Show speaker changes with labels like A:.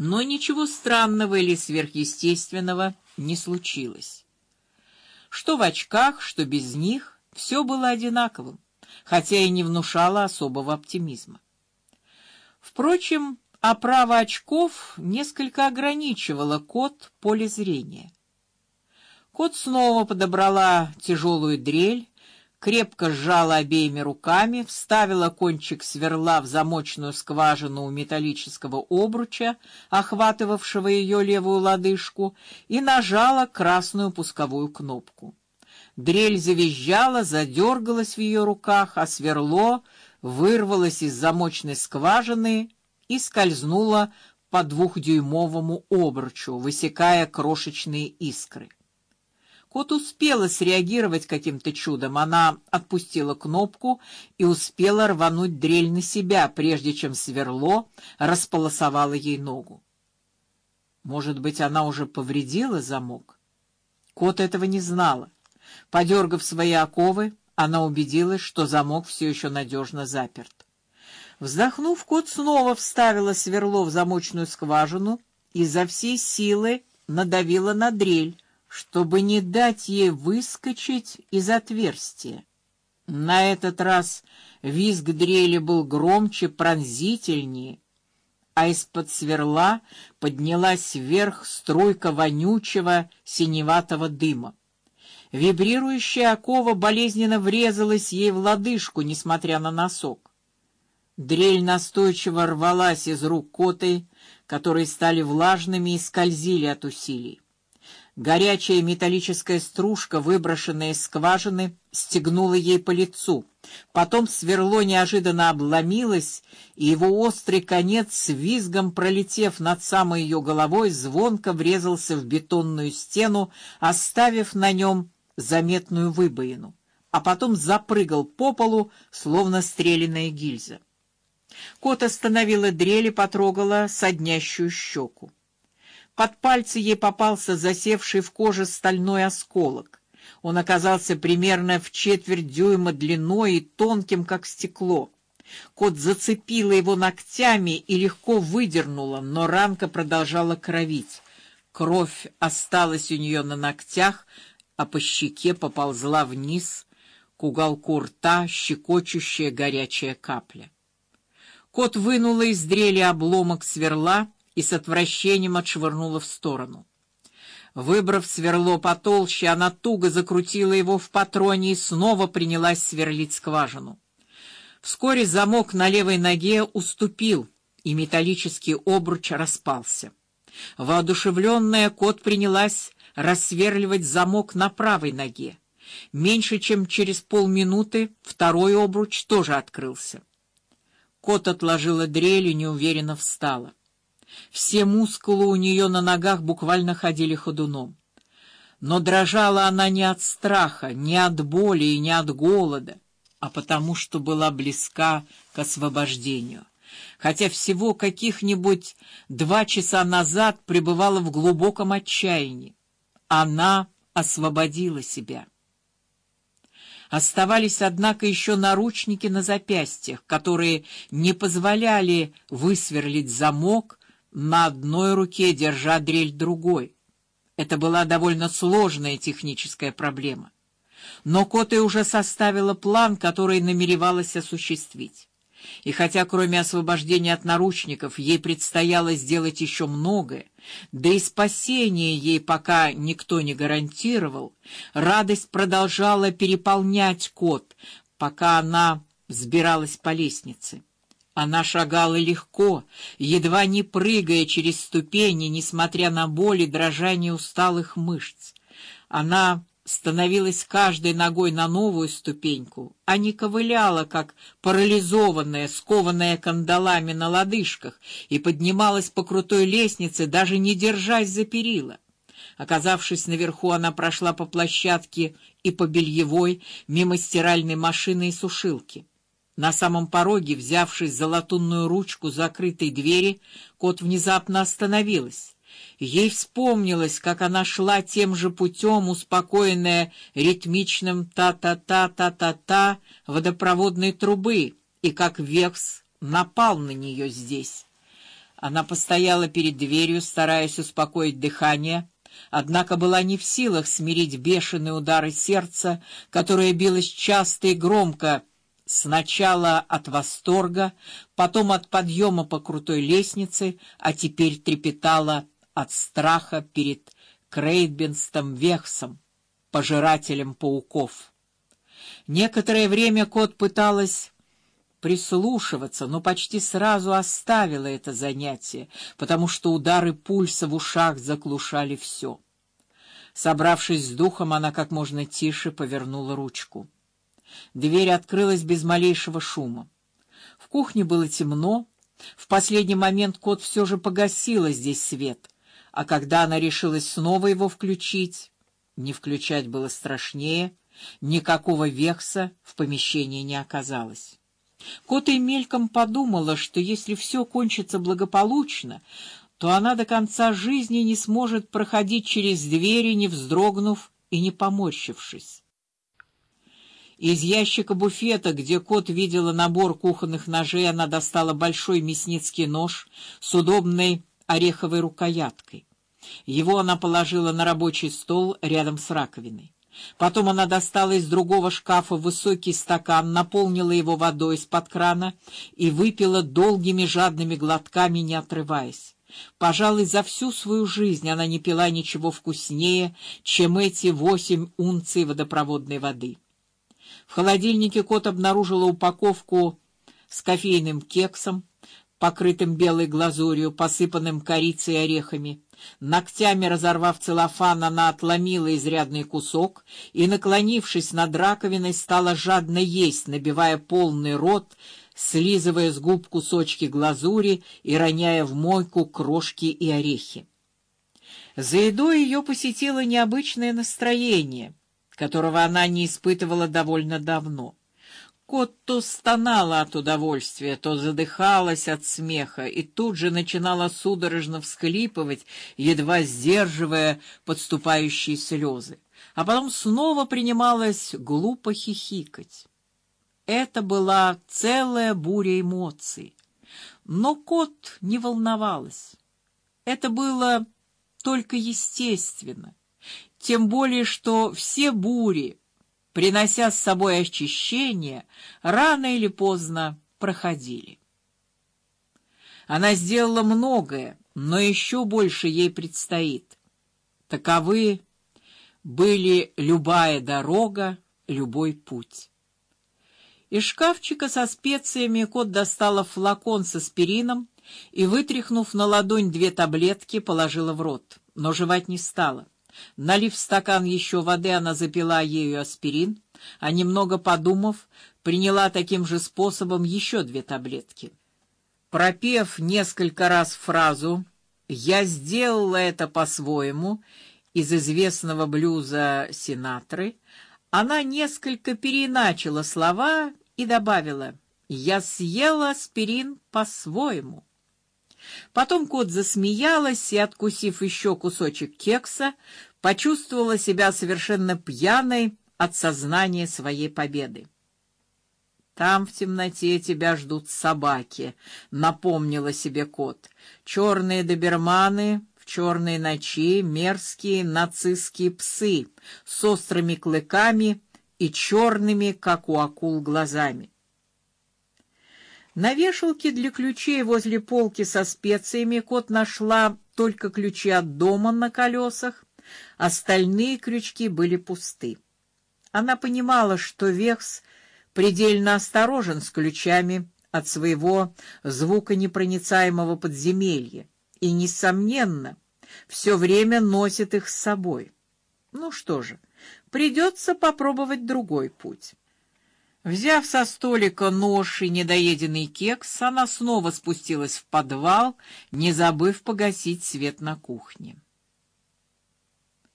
A: Но ничего странного или сверхъестественного не случилось. Что в очках, что без них, все было одинаковым, хотя и не внушало особого оптимизма. Впрочем, оправа очков несколько ограничивала кот поле зрения. Кот снова подобрала тяжелую дрель, крепко сжала обеими руками, вставила кончик сверла в замочную скважину у металлического обруча, охватывавшего ее левую лодыжку, и нажала красную пусковую кнопку. Дрель завизжала, задергалась в ее руках, а сверло вырвалось из замочной скважины и скользнуло по двухдюймовому обручу, высекая крошечные искры. Кот успела среагировать каким-то чудом. Она отпустила кнопку и успела рвануть дрель на себя, прежде чем сверло располосовало ей ногу. Может быть, она уже повредила замок? Кот этого не знала. Подергав свои оковы, она убедилась, что замок все еще надежно заперт. Вздохнув, кот снова вставила сверло в замочную скважину и за всей силы надавила на дрель чтобы не дать ей выскочить из отверстия. На этот раз визг дрели был громче, пронзительнее, а из-под сверла поднялась вверх струйка вонючего синеватого дыма. Вибрирующая окова болезненно врезалась ей в лодыжку, несмотря на носок. Дрель настойчиво рвалась из рук коты, которые стали влажными и скользили от усилий. Горячая металлическая стружка, выброшенная из скважины, стегнула ей по лицу. Потом сверло неожиданно обломилось, и его острый конец с визгом пролетев над самой ее головой, звонко врезался в бетонную стену, оставив на нем заметную выбоину, а потом запрыгал по полу, словно стреляная гильза. Кот остановила дрель и потрогала соднящую щеку. Под пальцы ей попался засевший в коже стальной осколок. Он оказался примерно в четверть дюйма длиной и тонким, как стекло. Кот зацепила его ногтями и легко выдернула, но ранка продолжала кровить. Кровь осталась у нее на ногтях, а по щеке поползла вниз к уголку рта щекочущая горячая капля. Кот вынула из дрели обломок сверла и с отвращением отшвырнула в сторону. Выбрав сверло потолще, она туго закрутила его в патроне и снова принялась сверлить скважину. Вскоре замок на левой ноге уступил, и металлический обруч распался. Воодушевленная кот принялась рассверливать замок на правой ноге. Меньше чем через полминуты второй обруч тоже открылся. Кот отложила дрель и неуверенно встала. Все мускулы у нее на ногах буквально ходили ходуном. Но дрожала она не от страха, не от боли и не от голода, а потому что была близка к освобождению. Хотя всего каких-нибудь два часа назад пребывала в глубоком отчаянии, она освободила себя. Оставались, однако, еще наручники на запястьях, которые не позволяли высверлить замок на одной руке, держа дрель другой. Это была довольно сложная техническая проблема. Но Коте уже составила план, который намеревалась осуществить. И хотя кроме освобождения от наручников ей предстояло сделать еще многое, да и спасение ей пока никто не гарантировал, радость продолжала переполнять Кот, пока она взбиралась по лестнице. Она шагала легко, едва не прыгая через ступени, несмотря на боль и дрожание усталых мышц. Она становилась каждой ногой на новую ступеньку, а не ковыляла, как парализованная, скованная кандалами на лодыжках, и поднималась по крутой лестнице, даже не держась за перила. Оказавшись наверху, она прошла по площадке и по бельевой, мимо стиральной машины и сушилки. На самом пороге, взявшись за латунную ручку закрытой двери, кот внезапно остановилась. Ей вспомнилось, как она шла тем же путем, успокоенная ритмичным та-та-та-та-та-та водопроводной трубы, и как Векс напал на нее здесь. Она постояла перед дверью, стараясь успокоить дыхание, однако была не в силах смирить бешеные удары сердца, которое билось часто и громко, сначала от восторга, потом от подъема по крутой лестнице, а теперь трепетало от страха перед Крейдбенстом Вехсом, пожирателем пауков. Некоторое время кот пыталась прислушиваться, но почти сразу оставила это занятие, потому что удары пульса в ушах заглушали все. Собравшись с духом, она как можно тише повернула ручку. Дверь открылась без малейшего шума. В кухне было темно. В последний момент кот все же погасила здесь свет, а когда она решилась снова его включить, не включать было страшнее, никакого векса в помещении не оказалось. Кота мельком подумала, что если все кончится благополучно, то она до конца жизни не сможет проходить через двери, не вздрогнув и не поморщившись. Из ящика буфета, где кот видела набор кухонных ножей, она достала большой мясницкий нож с удобной ореховой рукояткой. Его она положила на рабочий стол рядом с раковиной. Потом она достала из другого шкафа высокий стакан, наполнила его водой из-под крана и выпила долгими жадными глотками, не отрываясь. Пожалуй, за всю свою жизнь она не пила ничего вкуснее, чем эти восемь унций водопроводной воды. В холодильнике кот обнаружила упаковку с кофейным кексом, покрытым белой глазурью, посыпанным корицей и орехами. Ногтями разорвав целлофан, она отломила изрядный кусок и, наклонившись над раковиной, стала жадно есть, набивая полный рот, слизывая с губ кусочки глазури и роняя в мойку крошки и орехи. За едой ее посетило необычное настроение, которого она не испытывала довольно давно. Кот то стонала от удовольствия, то задыхалась от смеха и тут же начинала судорожно всхлипывать, едва сдерживая подступающие слезы, а потом снова принималась глупо хихикать. Это была целая буря эмоций. Но кот не волновалась. Это было только естественно, тем более что все бури принося с собой очищение, рано или поздно проходили. Она сделала многое, но еще больше ей предстоит. Таковы были любая дорога, любой путь. Из шкафчика со специями кот достала флакон с аспирином и, вытряхнув на ладонь две таблетки, положила в рот, но жевать не стала. Налив стакан еще воды, она запила ею аспирин, а немного подумав, приняла таким же способом еще две таблетки. Пропев несколько раз фразу «Я сделала это по-своему» из известного блюза Синатры, она несколько переиначила слова и добавила «Я съела аспирин по-своему». Потом кот засмеялась и, откусив еще кусочек кекса, почувствовала себя совершенно пьяной от сознания своей победы. Там в темноте тебя ждут собаки, напомнила себе кот. Черные доберманы в черные ночи, мерзкие нацистские псы с острыми клыками и черными, как у акул, глазами. На вешалке для ключей возле полки со специями кот нашла только ключи от дома на колесах, остальные крючки были пусты. Она понимала, что Векс предельно осторожен с ключами от своего звуконепроницаемого подземелья и несомненно все время носит их с собой. Ну что же, придется попробовать другой путь. Взяв со столика нож и недоеденный кекс, она снова спустилась в подвал, не забыв погасить свет на кухне.